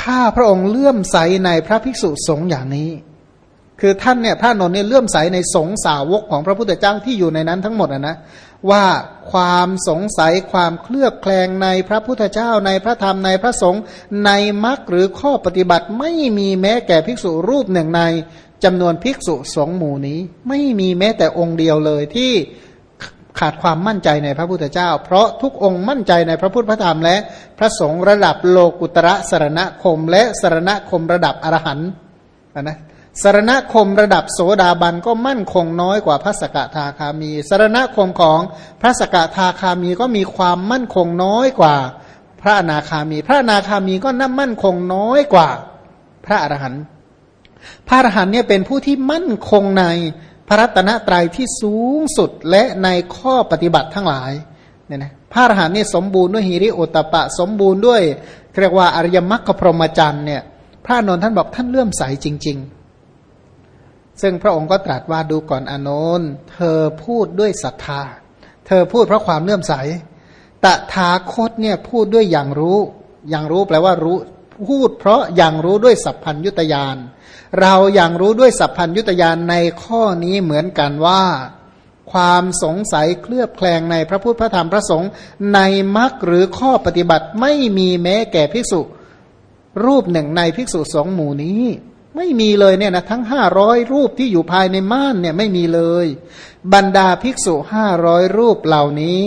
ข้าพระองค์เลื่อมใสในพระภิกษุสงฆ์อย่างนี้ คือท่านเนี่ยพระนนท์เนี่ยเลื่อมใสในสงสาวกของพระพุทธเจ้าที่อยู่ในนั้นทั้งหมดนะนะว่าความสงสัยความเคลือบแคลงในพระพุทธเจ้าในพระธรรมในพระสงฆ์ในมรรคหรือข้อปฏิบัติไม่มีแม้แก่ภิกษุรูปหนึ่งในจำนวนภิกษุสงฆ์หมู่นี้ ไม่มีแม้แต่องค์เดียวเลยที่ ขาดความมั่นใจในพระพุทธเจ้า เพราะทุกองค์มั่นใจในพระพุทธพระธรรมและพระสงฆ์ระดับโลกุตระสรณคม และสรณคมระดับอรหันต์นะสรณคมระดับโสดาบันก็มั่นคงน้อยกว่าพระสกทาคามีสรณคมของพระสกทาคามีก็มีความมั่นคงน้อยกว่า พระอนาคามี พระอนาคามีก็น่ามั่นคงน้อยกว่า พระอรหันต์พระอรหันต์เนี่ยเป็นผู้ที่มั่นคงใน พระรัตนตรัยที่สูงสุดและในข้อปฏิบัติทั้งหลายเนี่ยนะพระอรหันต์นี่สมบูรณ์ด้วยหิริโอตปะ สมบูรณ์ด้วยเรียกว่าอริยมรรคพรหมจรรย์เนี่ย พระนนท์ท่านบอกท่านเลื่อมใสจริง ๆ ซึ่งพระองค์ก็ตรัสว่าดูก่อนอนนท์เธอพูดด้วยศรัทธา เธอพูดเพราะความเลื่อมใส ตถาคตเนี่ยพูดด้วยอย่างรู้ อย่างรู้แปลว่ารู้ พูดเพราะอย่างรู้ด้วยสัพพัญยุตยาน เราอย่างรู้ด้วยสัพพัญยุตยานในข้อนี้เหมือนกันว่า ความสงสัยเคลือบแคลงในพระพุทธพระธรรมพระสงฆ์ในมรรคหรือข้อปฏิบัติไม่มีแม้แก่ภิกษุ รูปหนึ่งในภิกษุสองหมู่นี้ ไม่มีเลยเนี่ยนะทั้งห้าร้อยรูปที่อยู่ภายในม่านเนี่ยไม่มีเลย บรรดาภิกษุห้าร้อยรูปเหล่านี้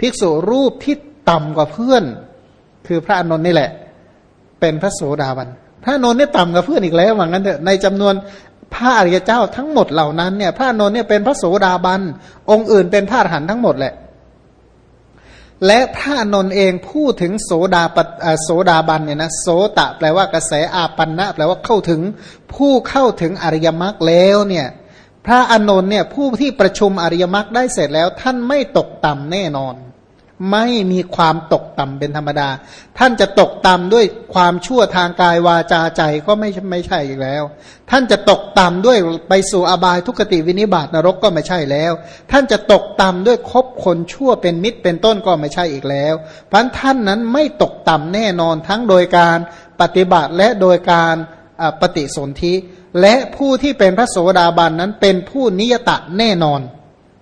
ภิกษุรูปที่ต่ำกว่าเพื่อน คือพระอนนท์นี่แหละ เป็นพระโสดาบัน พระนนท์เนี่ยต่ำกว่าเพื่อนอีกแล้วว่างั้นเถอะในจำนวนพระอริยเจ้าทั้งหมดเหล่านั้นเนี่ยพระนนท์เนี่ยเป็นพระโสดาบัน องค์อื่นเป็นพระอรหันต์ทั้งหมดแหละ และพระนนท์เองพูดถึงโสดาปโสดาบันเนี่ยนะโสตะแปลว่ากระแสอาปันนะแปลว่าเข้าถึงผู้เข้าถึงอริยมรรคแล้วเนี่ยพระอนนท์เนี่ยผู้ที่ประชุมอริยมรรคได้เสร็จแล้วท่านไม่ตกต่ำแน่นอน ไม่มีความตกต่ำเป็นธรรมดา ท่านจะตกต่ำด้วยความชั่วทางกายวาจาใจก็ไม่ไม่ใช่อีกแล้ว ท่านจะตกต่ำด้วยไปสู่อบายทุกติวินิบาตนรกก็ไม่ใช่แล้ว ท่านจะตกต่ำด้วยคบคนชั่วเป็นมิตรเป็นต้นก็ไม่ใช่อีกแล้วเพราะท่านนั้นไม่ตกต่ำแน่นอนทั้งโดยการปฏิบัติและโดยการปฏิสนธิและผู้ที่เป็นพระโสดาบันนั้นเป็นผู้นิยตะแน่นอน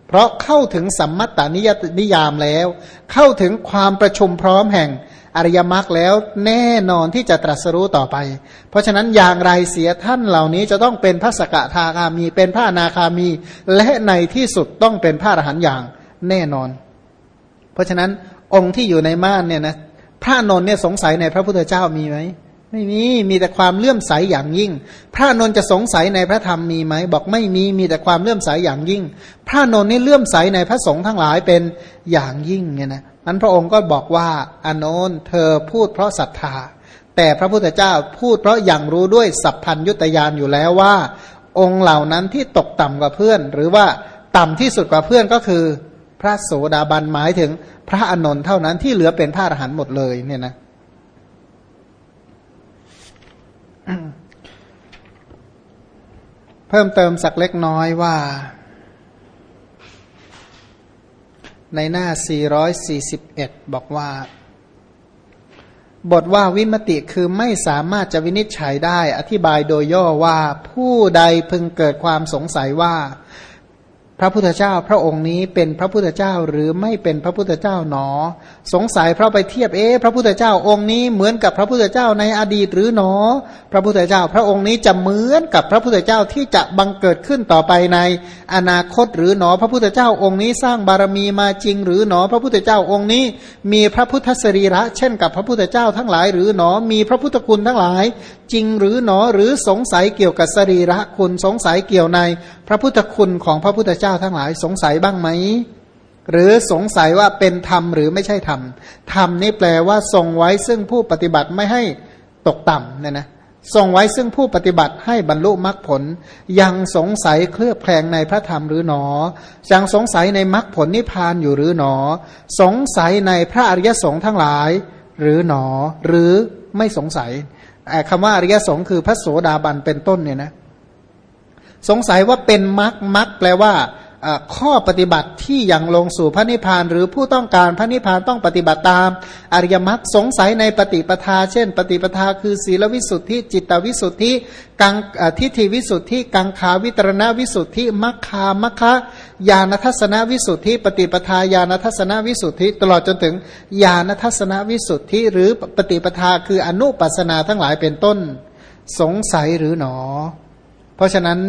เพราะเข้าถึงสัมมัตตานิยนิยามแล้ว เข้าถึงความประชุมพร้อมแห่งอริยมรรคแล้วแน่นอนที่จะตรัสรู้ต่อไป เพราะฉะนั้นอย่างไรเสียท่านเหล่านี้จะต้องเป็นพระสกทาคามี เป็นพระนาคามี และในที่สุดต้องเป็นพระอรหันต์อย่างแน่นอน เพราะฉะนั้นองค์ที่อยู่ในม่านเนี่ยนะพระนนท์เนี่ยสงสัยในพระพุทธเจ้ามีไหม ไม่มีมีแต่ความเลื่อมใสอย่างยิ่ง พระนนจะสงสัยในพระธรรมมีไหมบอกไม่มีมีแต่ความเลื่อมใสอย่างยิ่ง พระนนนี่เลื่อมใสในพระสงฆ์ทั้งหลายเป็นอย่างยิ่งเนี่ยนะนั้นพระองค์ก็บอกว่าอนนเธอพูดเพราะศรัทธา แต่พระพุทธเจ้าพูดเพราะอย่างรู้ด้วยสัพพัญยุตยานอยู่แล้วว่า องค์เหล่านั้นที่ตกต่ำกว่าเพื่อน หรือว่าต่ำที่สุดกว่าเพื่อนก็คือ พระโสดาบันหมายถึงพระอนนท์เท่านั้นที่เหลือเป็นพระอรหันต์หมดเลยเนี่ยนะ เพิ่มเติมสักเล็กน้อยว่า ในหน้า 441 บอกว่า บทว่าวิมติคือไม่สามารถจะวินิจฉัยได้ อธิบายโดยย่อว่าผู้ใดพึงเกิดความสงสัยว่า พระพุทธเจ้าพระองค์นี้เป็นพระพุทธเจ้าหรือไม่เป็นพระพุทธเจ้าหนอ สงสัยเพราะไปเทียบเอ๊พระพุทธเจ้าองค์นี้เหมือนกับพระพุทธเจ้าในอดีตหรือหนอ พระพุทธเจ้าพระองค์นี้จะเหมือนกับพระพุทธเจ้าที่จะบังเกิดขึ้นต่อไปในอนาคตหรือหนอ พระพุทธเจ้าองค์นี้สร้างบารมีมาจริงหรือหนอ พระพุทธเจ้าองค์นี้ มีพระพุทธสรีระ เช่นกับพระพุทธเจ้าทั้งหลายหรือหนอ มีพระพุทธคุณทั้งหลาย จริงหรือหนอหรือสงสัยเกี่ยวกับสรีระคุณสงสัยเกี่ยวในพระพุทธคุณของพระพุทธเจ้าทั้งหลายสงสัยบ้างไหมหรือสงสัยว่าเป็นธรรมหรือไม่ใช่ธรรมธรรมนี่แปลว่าทรงไว้ซึ่งผู้ปฏิบัติไม่ให้ตกต่ำเนี่ยนะทรงไว้ซึ่งผู้ปฏิบัติให้บรรลุมรรคผล ยังสงสัยเคลือบแคลงในพระธรรมหรือหนอ ยังสงสัยในมรรคผลนิพพานอยู่หรือหนอ สงสัยในพระอริยสงฆ์ทั้งหลาย หรือหนอ หรือไม่สงสัย คำว่าอริยสงฆ์คือพระโสดาบันเป็นต้นเนี่ยนะ สงสัยว่าเป็นมรรคมรรคแปลว่า ข้อปฏิบัติที่ยังลงสู่พระนิพพานหรือผู้ต้องการพระนิพพานต้องปฏิบัติตาม อริยมรรคสงสัยในปฏิปทา เช่น ปฏิปทาคือศีลวิสุทธิ จิตวิสุทธิกังทิฏฐิวิสุทธิ กังขาวิตรณวิสุทธิมัคคามัคคะญาณทัศนวิสุทธิ ปฏิปทาญาณทัศนวิสุทธิ ตลอดจนถึงญาณทัศนวิสุทธิ หรือปฏิปทาคืออนุปัสนาทั้งหลายเป็นต้น สงสัยหรือหนอ เพราะฉะนั้น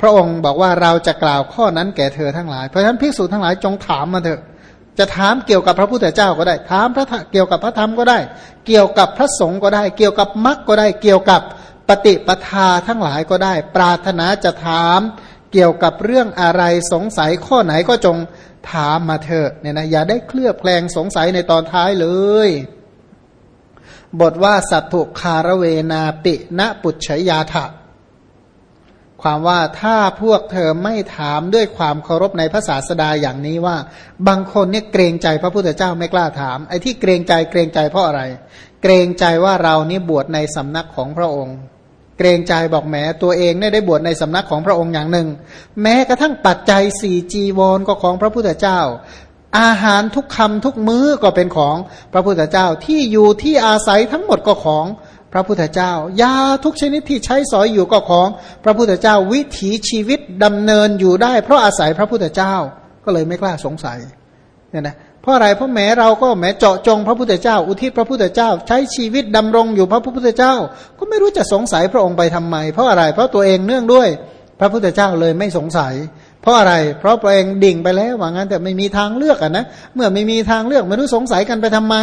พระองค์บอกว่าเราจะกล่าวข้อนั้นแก่เธอทั้งหลาย เพราะฉะนั้นภิกษุทั้งหลายจงถามมาเถอะ จะถามเกี่ยวกับพระพุทธเจ้าก็ได้ ถามพระเกี่ยวกับพระธรรมก็ได้ เกี่ยวกับพระสงฆ์ก็ได้ เกี่ยวกับมรรคก็ได้ เกี่ยวกับปฏิปทาทั้งหลายก็ได้ ปรารถนาจะถามเกี่ยวกับเรื่องอะไรสงสัยข้อไหนก็จงถามมาเถอะเนี่ยนะอย่าได้เคลือบแคลงสงสัยในตอนท้ายเลย บทว่าสัตถุคารเวนาปิณปุจฉยาถะ ความว่าถ้าพวกเธอไม่ถามด้วยความเคารพในพระศาสดาอย่างนี้ว่า บางคนเนี่ยเกรงใจพระพุทธเจ้าไม่กล้าถาม ไอ้ที่เกรงใจเกรงใจเพราะอะไร เกรงใจว่าเรานี่บวชในสำนักของพระองค์ เกรงใจบอกแม้ตัวเองเนี่ยได้บวชในสำนักของพระองค์อย่างหนึ่ง แม้กระทั่งปัจจัยสี่จีวรก็ของพระพุทธเจ้า อาหารทุกคำทุกมื้อก็เป็นของพระพุทธเจ้าที่อยู่ที่อาศัยทั้งหมดก็ของ พระพุทธเจ้ายาทุกชนิดที่ใช้สอยอยู่ก็ของ พระพุทธเจ้าวิถีชีวิตดำเนินอยู่ได้ เพราะอาศัยพระพุทธเจ้าก็เลยไม่กล้าสงสัยเนี่ยนะเพราะอะไรเพราะแม้เราก็แม้เจาะจงพระพุทธเจ้า อุทิศพระพุทธเจ้า ใช้ชีวิตดำรงอยู่พระพุทธเจ้า ก็ไม่รู้จะสงสัยพระองค์ไปทำไม เพราะอะไรเพราะตัวเองเนื่องด้วย พระพุทธเจ้าเลยไม่สงสัย เพราะอะไร เพราะตัวเองดิ่งไปแล้วว่างั้นแต่ไม่มีทางเลือกอะนะเมื่อไม่มีทางเลือกไม่รู้สงสัยกันไปทำไม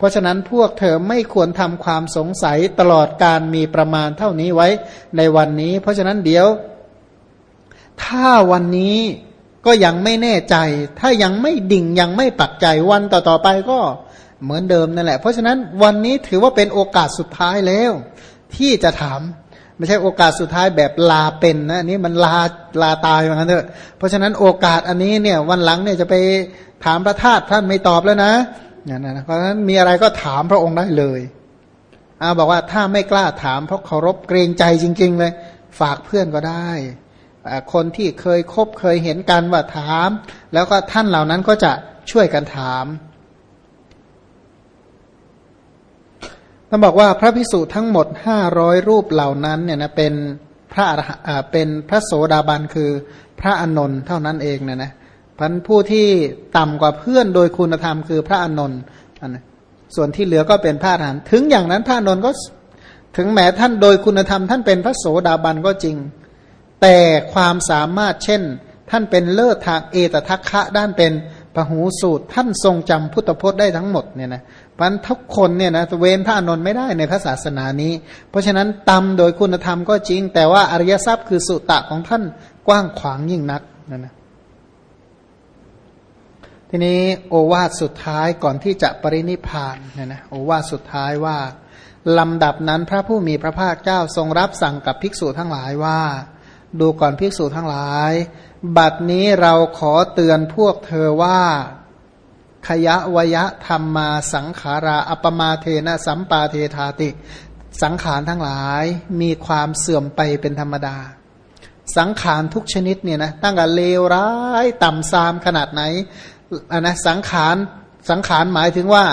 เพราะฉะนั้นพวกเธอไม่ควรทำความสงสัยตลอดการมีประมาณเท่านี้ไว้ในวันนี้ เพราะฉะนั้นเดี๋ยว ถ้าวันนี้ก็ยังไม่แน่ใจ ถ้ายังไม่ดิ่งยังไม่ปักใจวันต่อๆไปก็เหมือนเดิมนั่นแหละ เพราะฉะนั้นวันนี้ถือว่าเป็นโอกาสสุดท้ายแล้ว ที่จะถามไม่ใช่โอกาสสุดท้ายแบบลาเป็นนะอันนี้มันลาลาตายเหมือนกันเถอะเพราะฉะนั้นโอกาสอันนี้เนี่ยวันหลังเนี่ยจะไปถามพระธาตุท่านไม่ตอบแล้วนะ อย่างนั้นเพราะฉะนั้นมีอะไรก็ถามพระองค์ได้เลยอาบอกว่าถ้าไม่กล้าถามเพราะเคารพเกรงใจจริง ๆ เลย ฝากเพื่อนก็ได้ คนที่เคยคบเคยเห็นกันว่าถาม แล้วก็ท่านเหล่านั้นก็จะช่วยกันถามท่านบอกว่าพระพิสุทั้งหมดห้าร้อยรูปเหล่านั้นเนี่ยนะเป็นพระเป็นพระโสดาบันคือพระอนนท์เท่านั้นเองเนะนะ พันผู้ที่ต่ำกว่าเพื่อนโดยคุณธรรมคือพระอนนท์ส่วนที่เหลือก็เป็นพระอรหันต์ถึงอย่างนั้นพระอนนท์ก็ถึงแม้ท่านโดยคุณธรรม ท่านเป็นพระโสดาบันก็จริง แต่ความสามารถเช่น ท่านเป็นเลิศทางเอตทัคคะด้านเป็นปหูสูตร ท่านทรงจำพุทธพจน์ได้ทั้งหมดเนี่ยนะพันทุกคนเนี่ยนะเว้นพระอนนท์ไม่ได้ในพระศาสนานี้ เพราะฉะนั้นตำโดยคุณธรรมก็จริง แต่ว่าอริยทรัพย์คือสุตตะของท่านกว้างขวางยิ่งนักนั่นนะ ทีนี้โอวาทสุดท้ายก่อนที่จะปรินิพานเนี่ยนะโอวาทสุดท้ายว่า ลำดับนั้นพระผู้มีพระภาคเจ้าทรงรับสั่งกับภิกษุทั้งหลายว่า ดูก่อนภิกษุทั้งหลาย บัดนี้เราขอเตือนพวกเธอว่าขยะวยะธรรมมาสังขาราอัปมาเทนะสัมปาเทธาติ สังขารทั้งหลายมีความเสื่อมไปเป็นธรรมดา สังขารทุกชนิดเนี่ยนะตั้งแต่เลวร้ายต่ำซามขนาดไหน อันนะสังขารสังขารหมายถึงว่า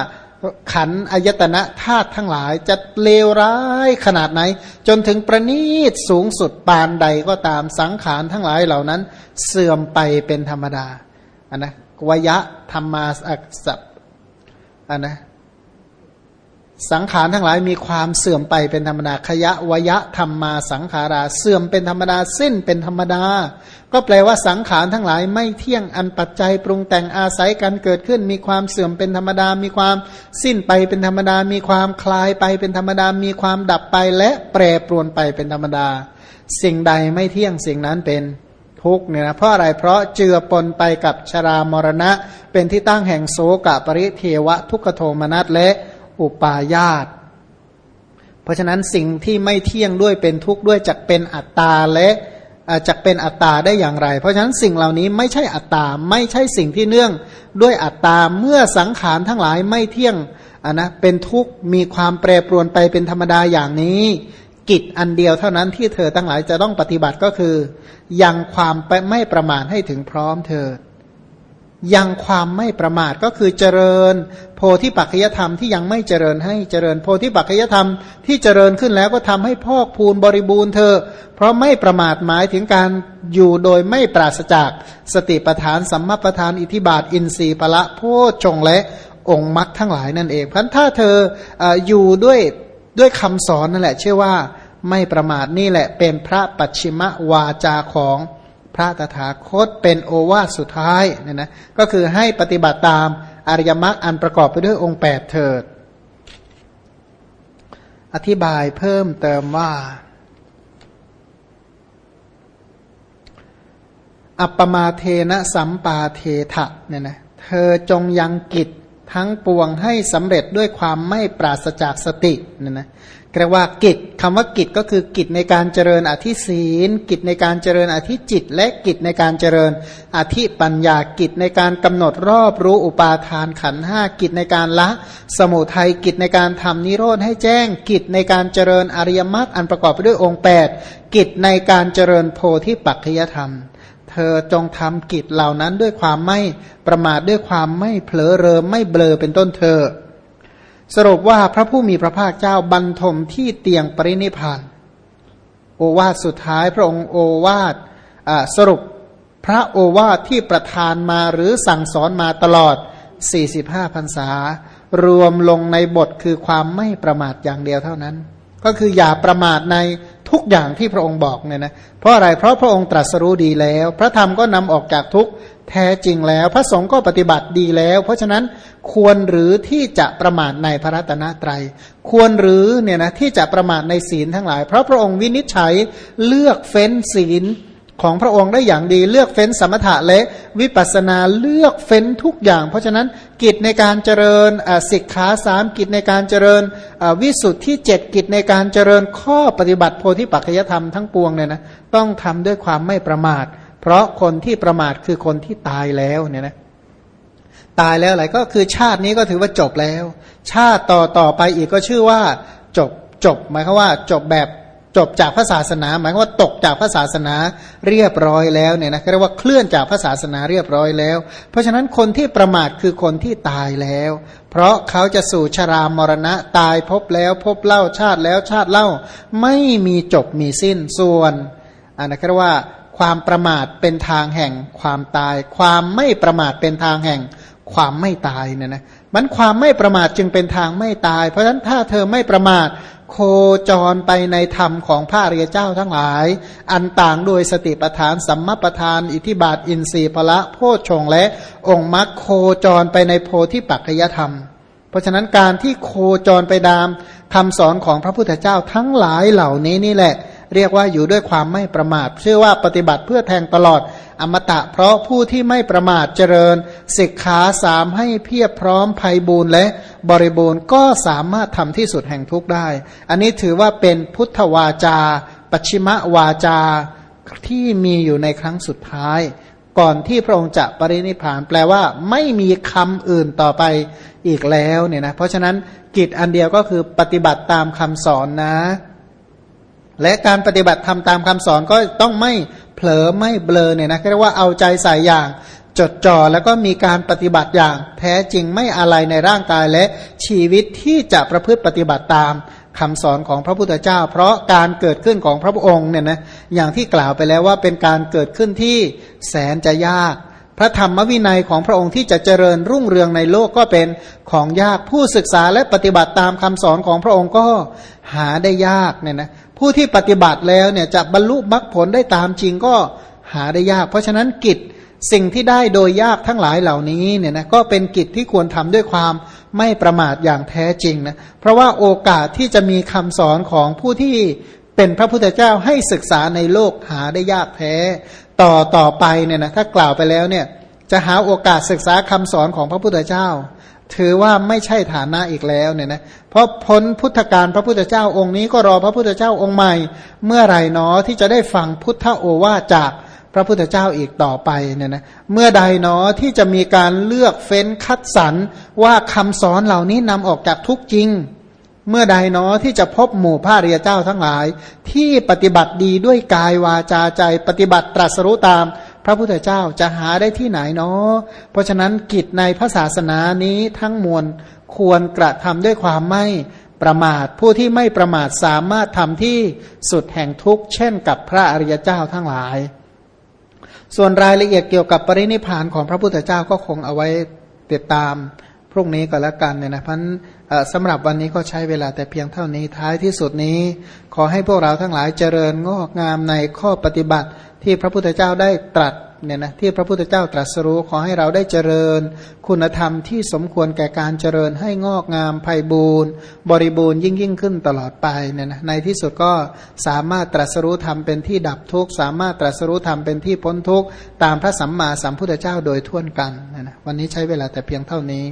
ขันอายตนะธาตุทั้งหลายจะเลวร้ายขนาดไหน จนถึงประณีตสูงสุดปานใดก็ตามสังขารทั้งหลายเหล่านั้น เสื่อมไปเป็นธรรมดาอันนะวยะธรรมาสัพอันนะสังขารทั้งหลายมีความเสื่อมไปเป็นธรรมดาขยะวยะธรรมมาสังขาราเสื่อมเป็นธรรมดาสิ้นเป็นธรรมดา ก็แปลว่าสังขารทั้งหลายไม่เที่ยงอันปัจจัยปรุงแต่งอาศัยกันเกิดขึ้น มีความเสื่อมเป็นธรรมดา มีความสิ้นไปเป็นธรรมดา มีความคลายไปเป็นธรรมดา มีความดับไปและแปรปรวนไปเป็นธรรมดา สิ่งใดไม่เที่ยงสิ่งนั้นเป็นทุกเนี่ยนะเพราะอะไรเพราะเจือปนไปกับชรามรณะ เป็นที่ตั้งแห่งโสกะปริเทวะทุกขโทมนัสและอุปาญาตเพราะฉะนั้นสิ่งที่ไม่เที่ยงด้วยเป็นทุกข์ด้วยจักเป็นอัตตาและ จะเป็นอัตตาได้อย่างไร เพราะฉะนั้นสิ่งเหล่านี้ไม่ใช่อัตตาไม่ใช่สิ่งที่เนื่องด้วยอัตตาเมื่อสังขารทั้งหลายไม่เที่ยงะนะเป็นทุกข์มีความแปรปรวนไปเป็นธรรมดาอย่างนี้ กิจอันเดียวเท่านั้นที่เธอทั้งหลายจะต้องปฏิบัติก็คือ ยังความไม่ประมาทให้ถึงพร้อมเธอ ยังความไม่ประมาทก็คือเจริญ โพธิปัจจยธรรมที่ยังไม่เจริญให้เจริญโพธิปัจจยธรรมที่เจริญขึ้นแล้วก็ทำให้พอกพูนบริบูรณ์เธอ เพราะไม่ประมาทหมายถึงการอยู่โดยไม่ปราศจากสติปทานสัมมาปทานอิทิบาทอินทรีย์ปละโพชงและองค์มรรคทั้งหลายนั่นเองเพราะถ้าเธอออยู่ด้วยด้วยคำสอนนั่นแหละเชื่อว่าไม่ประมาทนี่แหละเป็นพระปัจฉิมวาจาของ พระตถาคตเป็นโอวาทสุดท้ายเนี่ยนะก็คือให้ปฏิบัติตามอริยมรรคอันประกอบไปด้วยองค์แปดเถิด อธิบายเพิ่มเติมว่า อัปปมาเทนะสัมปาเทถะเนี่ยนะเธอจงยังกิจทั้งปวงให้สำเร็จด้วยความไม่ปราศจากสติเนี่ยนะ เรียกว่ากิจคำว่ากิจก็คือกิจในการเจริญอธิศีล กิจในการเจริญอธิจิต และกิจในการเจริญอธิปัญญากิจในการกำหนดรอบรู้อุปาทานขันห้ากิจในการละ สมุทัยกิจในการทำนิโรธให้แจ้ง กิจในการเจริญอริยมรรคอันประกอบไปด้วยองค์ 8 กิจในการเจริญโพธิปัจจยธรรม เธอจงทำกิจเหล่านั้นด้วยความไม่ประมาทด้วยความไม่เผลอเรอไม่เบลอเป็นต้นเธอ สรุปว่าพระผู้มีพระภาคเจ้าบรรทมที่เตียงปรินิพาน โอวาทสุดท้ายพระองค์โอวาทสรุปพระโอวาทที่ประทานมาหรือสั่งสอนมาตลอด 45พรรษา รวมลงในบทคือความไม่ประมาทอย่างเดียวเท่านั้น ก็คืออย่าประมาทใน ทุกอย่างที่พระองค์บอกเนี่ยนะเพราะอะไรเพราะพระองค์ตรัสรู้ดีแล้ว พระธรรมก็นำออกจากทุกแท้จริงแล้ว พระสงฆ์ก็ปฏิบัติดีแล้ว เพราะฉะนั้นควรหรือที่จะประมาทในพระรัตนตรยัย ควรหรือเนี่ยนะที่จะประมาทในศีลทั้งหลาย เพราะพระองค์วินิจฉัยเลือกเฟ้นศีล ของพระองค์ได้อย่างดีเลือกเฟ้นสมถะและวิปัสนาเลือกเฟ้นทุกอย่าง เพราะฉะนั้นกิจในการเจริญสิกขาสามกิจในการเจริญวิสุทธิเจ็ดกิจในการเจริญข้อปฏิบัติโพธิปัจจยธรรมทั้งปวงเนี่ยนะต้องทำด้วยความไม่ประมาท เพราะคนที่ประมาทคือคนที่ตายแล้วเนี่ยนะตายแล้วอะไรก็คือชาตินี้ก็ถือว่าจบแล้ว ชาติต่อต่อไปอีกก็ชื่อว่าจบจบหมายความว่าจบแบบ จบจากพระศาสนา หมายว่าตกจากพระศาสนาเรียบร้อยแล้วเนี่ยนะเรียกว่าเคลื่อนจากพระศาสนาเรียบร้อยแล้ว เพราะฉะนั้นคนที่ประมาทคือคนที่ตายแล้ว เพราะเขาจะสู่ชรามรณะตายพบแล้วพบเล่าชาติแล้วชาติเล่าไม่มีจบมีสิ้นส่วนอันนั้นเรียกว่าความประมาทเป็นทางแห่งความตาย ความไม่ประมาทเป็นทางแห่งความไม่ตายเนี่ยนะมันความไม่ประมาทจึงเป็นทางไม่ตาย เพราะฉะนั้นถ้าเธอไม่ประมาท โคจรไปในธรรมของพระเรียเจ้าทั้งหลาย อันต่างโดยสติปทาน สัมมาปทาน อิทิบาท อินทรีย์พละโพชงและองค์มรรคโคจรไปในโพธิปัจจยธรรม เพราะฉะนั้นการที่โคจรไปดามคำสอนของพระพุทธเจ้าทั้งหลายเหล่านี้นี่แหละ เรียกว่าอยู่ด้วยความไม่ประมาทเชื่อว่าปฏิบัติเพื่อแทงตลอด อมตะเพราะผู้ที่ไม่ประมาทเจริญศิกขาสามให้เพียบพร้อมภัยบูรณ์และบริบูรณ์ก็สามารถทำที่สุดแห่งทุกได้ อันนี้ถือว่าเป็นพุทธวาจา ปัชิมวาจาที่มีอยู่ในครั้งสุดท้าย ก่อนที่พระองค์จะปรินิพานแปลว่าไม่มีคำอื่นต่อไปอีกแล้วเนี่ยนะเพราะฉะนั้นกิจอันเดียวก็คือปฏิบัติตามคำสอนนะ และการปฏิบัติทำตามคำสอนก็ต้องไม่เผลอไม่เบลอเนี่ยนะเรียกว่าเอาใจใส่อย่าง จดจ่อแล้วก็มีการปฏิบัติอย่าง แท้จริงไม่อะไรในร่างกายและชีวิตที่จะประพฤติปฏิบัติตามคำสอนของพระพุทธเจ้า เพราะการเกิดขึ้นของพระองค์เนี่ยนะอย่างที่กล่าวไปแล้วว่าเป็นการเกิดขึ้นที่แสนจะยาก พระธรรมวินัยของพระองค์ที่จะเจริญรุ่งเรืองในโลกก็เป็นของยากผู้ศึกษาและปฏิบัติตามคำสอนของพระองค์ก็หาได้ยากเนี่ยนะ ผู้ที่ปฏิบัติแล้วเนี่ยจะบรรลุมรรคผลได้ตามจริงก็หาได้ยาก เพราะฉะนั้นกิจสิ่งที่ได้โดยยากทั้งหลายเหล่านี้เนี่ยนะก็เป็นกิจที่ควรทำด้วยความไม่ประมาทอย่างแท้จริงนะเพราะว่าโอกาสที่จะมีคำสอนของผู้ที่เป็นพระพุทธเจ้าให้ศึกษาในโลกหาได้ยากแท้ ต่อต่อไปเนี่ยนะถ้ากล่าวไปแล้วเนี่ยจะหาโอกาสศึกษาคำสอนของพระพุทธเจ้า ถือว่าไม่ใช่ฐานะอีกแล้วเนี่ยนะเพราะพ้นพุทธการพระพุทธเจ้าองค์นี้ก็รอพระพุทธเจ้าองค์ใหม่ เมื่อไหร่นอที่จะได้ฟังพุทธโอวาจากพระพุทธเจ้าอีกต่อไปเนี่ยนะเมื่อใดนอที่จะมีการเลือกเฟ้นคัดสรรว่าคำสอนเหล่านี้นำออกจากทุกจริง เมื่อใดเนาะที่จะพบหมู่พระเรียเจ้าทั้งหลาย ที่ปฏิบัติดีด้วยกายวาจาใจปฏิบัติตรัสรู้ตาม พระพุทธเจ้าจะหาได้ที่ไหนเนาะเพราะฉะนั้นกิจในพระศาสนานี้ทั้งมวลควรกระทำด้วยความไม่ประมาท ผู้ที่ไม่ประมาทสามารถทำที่สุดแห่งทุกข์เช่นกับพระอริยเจ้าทั้งหลาย ส่วนรายละเอียดเกี่ยวกับปรินิพานของพระพุทธเจ้าก็คงเอาไว้ติดตามพรุ่งนี้ก็แล้วกันเนี่ยนะพัน สำหรับวันนี้ก็ใช้เวลาแต่เพียงเท่านี้ท้ายที่สุดนี้ ขอให้พวกเราทั้งหลายเจริญงอกงามในข้อปฏิบัติที่พระพุทธเจ้าได้ตรัสเนี่ยนะที่พระพุทธเจ้าตรัสรู้ขอให้เราได้เจริญ คุณธรรมที่สมควรแก่การเจริญให้งอกงามไพ่บูรณ์ บริบูรณ์ยิ่งยิ่งขึ้นตลอดไปเนี่ยนะในที่สุดก็สามารถตรัสรู้ธรรมเป็นที่ดับทุกข์สามารถตรัสรู้ธรรมเป็นที่พ้นทุกข์ตามพระสัมมาสัมพุทธเจ้าโดยทั่วกันนะนะวันนี้ใช้เวลาแต่เพียงเท่านี้